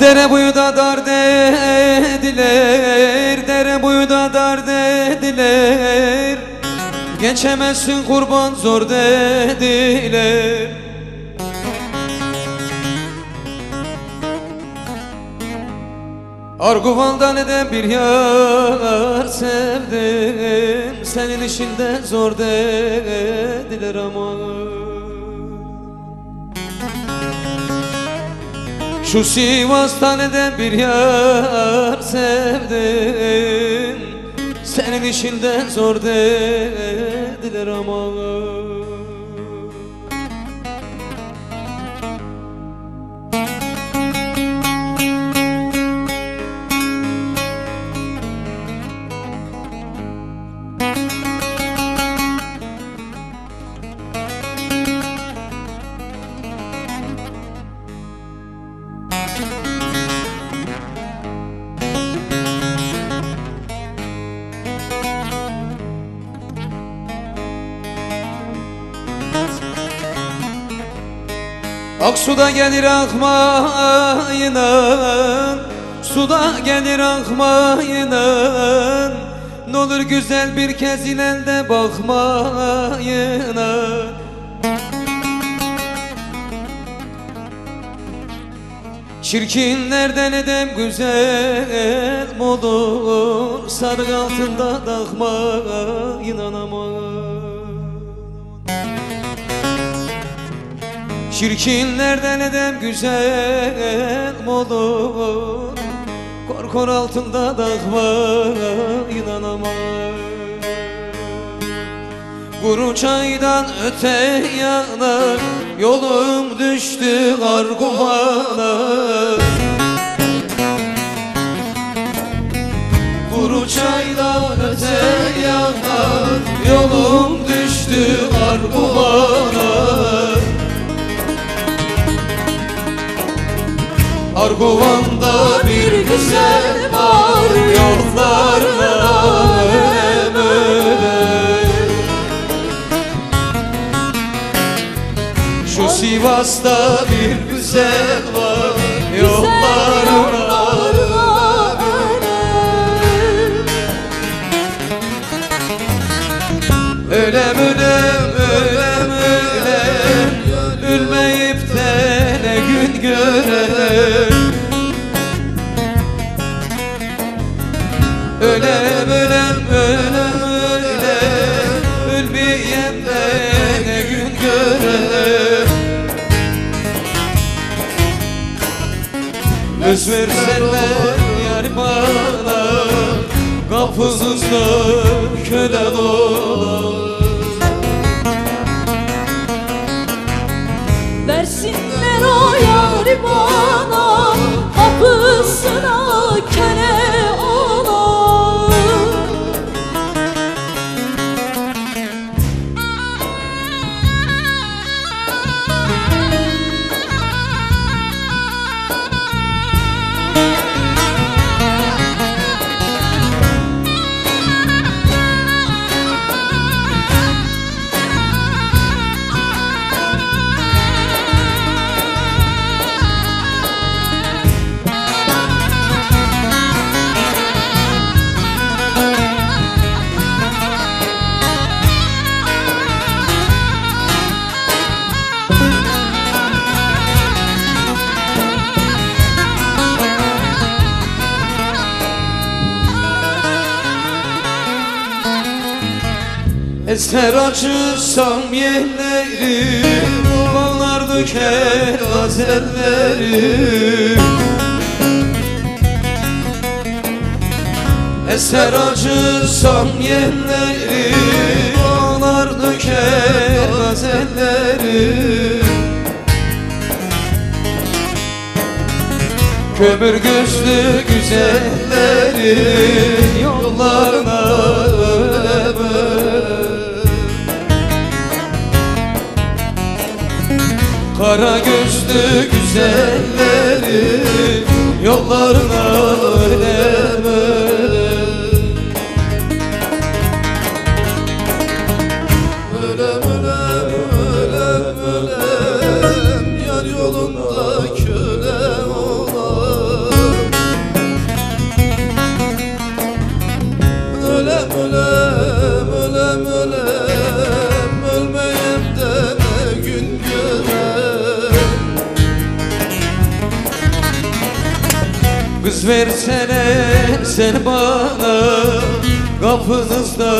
Dere boyu da dar dediler Dere boyu da dar dediler. Geçemezsin kurban zor dediler. Arguval'da neden bir yar sevdim Senin işinde zor dediler ama Şu Sivas'ta neden bir yar sevdim. Senin işinden zor dediler ama Aksuda gelir akmayına Suda gelir akmayına N'olur güzel bir kez ilelde bakmayına Çirkinlerden edem güzel olur Sarık altında takmayın anamam Çirkinlerden edem güzel olur? Korkor altında dağma inanamam. Kuru çaydan öte yana Yolum düştü arguvana Kuru çaydan öte yana Yolum düştü arguvana Arguvan'da bir güzel var Yollarına ölem ölem Şu Sivas'ta bir güzel var Yollarına Ölem ölem ölem ölem Ölmeyip de ne gün görelim Ölem ölem ölem ölem Ölmeyem de ne gün görelim Öz versenler yar bana Kapınızda köle olur Eser açırsam yerleri Bağlar döker gazelleri Eser açırsam yerleri Bağlar döker gazelleri Kömür gözlü güzelleri Yollarına Kara gözlü güzelleri Yollarına ölemem Ölem ölem ölem ölem Yar yolunda köle olam Ölem ölem Kız versene sen bana Kapınızda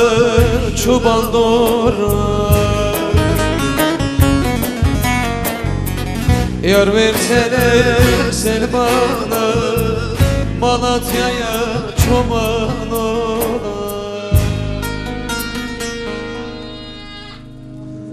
çoban doğrar Yar versene sen bana Malatya'ya çoban olar